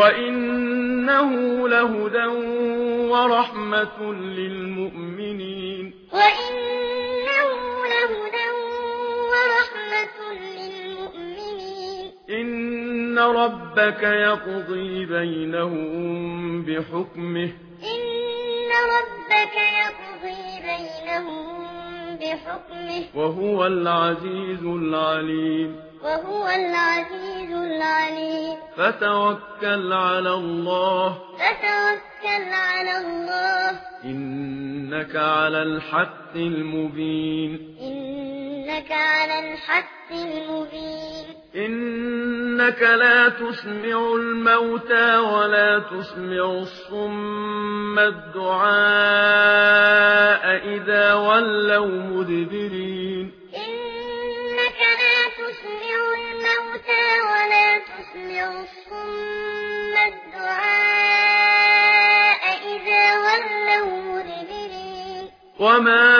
وَإِنَّهُ لَهُدًى وَرَحْمَةٌ لِّلْمُؤْمِنِينَ وَإِنَّهُ لَهُدًى وَرَحْمَةٌ لِّلْمُؤْمِنِينَ إِنَّ رَبَّكَ يَقْضِي بَيْنَهُم بِحُكْمِهِ إِنَّ رَبَّكَ يَقْضِي بَيْنَهُم بحكمه. وهو العزيز العليم. وهو العزيز العليم. فتوكل على الله. فتوكل على الله. إنك على الحق المبين. إنك على الحق الحق المبين. إنك لا تسمع الموتى ولا تسمع الصم الدعاء إذا ولوا مدبرين. إنك لا تسمع الموتى ولا تسمع الصم الدعاء إذا ولوا مدبرين. وما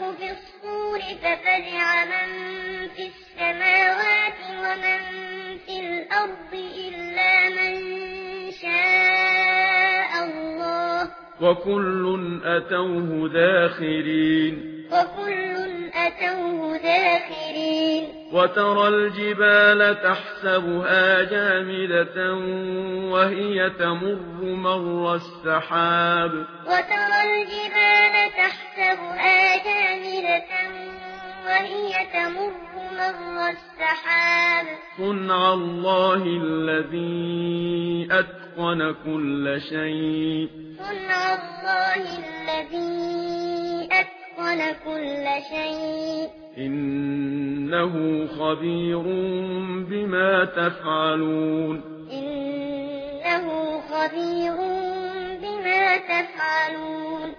ونفخ في الصور ففزع من في السماوات ومن في الأرض إلا من شاء الله. وكل أتوه داخرين. وكل أتوه داخرين. وترى الجبال تحسبها جامدة وهي تمر مر السحاب. وترى الجبال سحاب صنع الله الذي أتقن كل شيء. صنع الله الذي أتقن كل شيء. إنه خبير بما تفعلون. إنه خبير بما تفعلون.